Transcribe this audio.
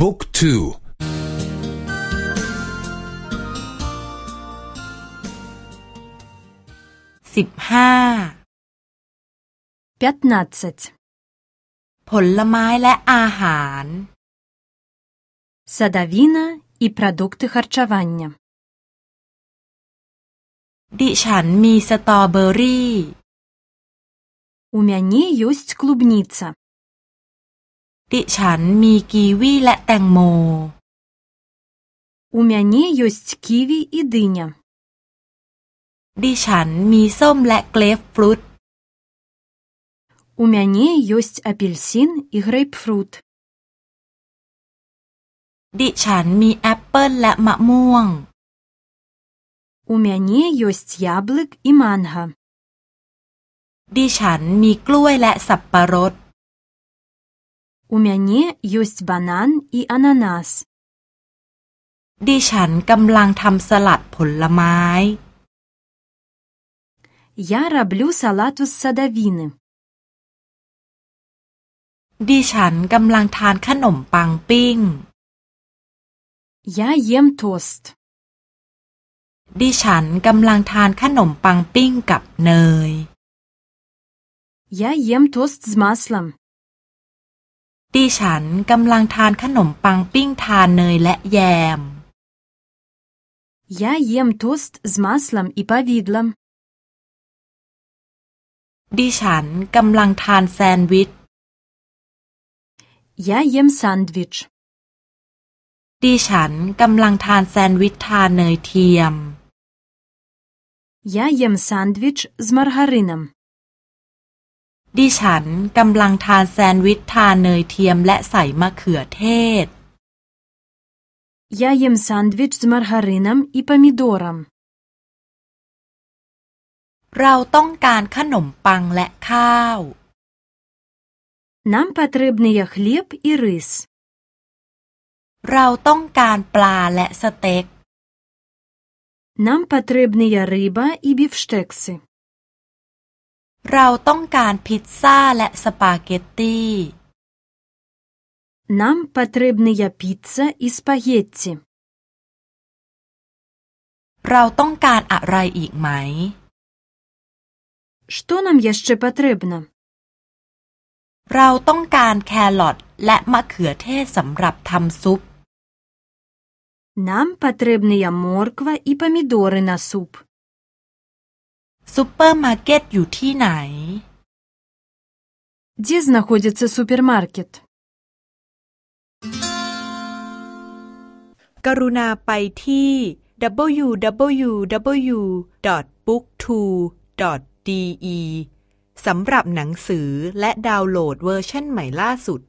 บุ๊กทูสิบห้าผลไม้และอาหาร Садавіна і прадукты харчавання. ดิฉันมีสตรอเบอรี่ У мяне ёсць клубніца. ดิฉันมีกีวีและแตงโม У мяне ёсць ківі і дыня. ดิฉันมีส้มและเกรฟฟรุต У мяне ёсць апельсін і грэйпфрут. ดิฉันมีแอปเปิลและมะม่วง У мяне ёсць яблык і манга. ดิฉันมีกล้วยและสับปะรด У мяне ёсць банан і ананас. ดิฉันกำลังทำสลัดผลไม้ Я раблю салату з садавіны. ดิฉันกำลังทานขนมปังปิ้ง Я ем тост. ดิฉันกำลังทานขนมปังปิ้งกับเนย Я ем тост з маслом. ดิฉันกำลังทานขนมปังปิ้งทานเนยและแยม Я ем тост з маслом і павідлом. ดิฉันกำลังทานแซนด์วิช Я ем сандвіч. ดิฉันกำลังทานแซนด์วิชทานเนยเทียม Я ем сандвіч з маргарином. ดิฉันกำลังทานแซนด์วิชทานเนยเทียมและใส่มะเขือเทศ Я ем сандвіч з маргарином і памідором. เราต้องการขนมปังและข้าว Нам патрэбныя хлеб і рыс. เราต้องการปลาและสเต็ก Нам патрэбныя рыба і біфштэксы. เราต้องการพิซซ่าและสปาเกตตี้ Нам патрэбныя піца і спагетці. เราต้องการอะไรอีกไหม Што нам яшчэ патрэбна? เราต้องการแครอทและมะเขือเทศสำหรับทำซุป Нам патрэбныя морква і памідоры на суп. ซุปเปอร์มาร์เก็ตอยู่ที่ไหน Дзе знаходзіцца супермаркет? กรุณาไปที่ www.booktwo.de สำหรับหนังสือและดาวน์โหลดเวอร์ชันใหม่ล่าสุด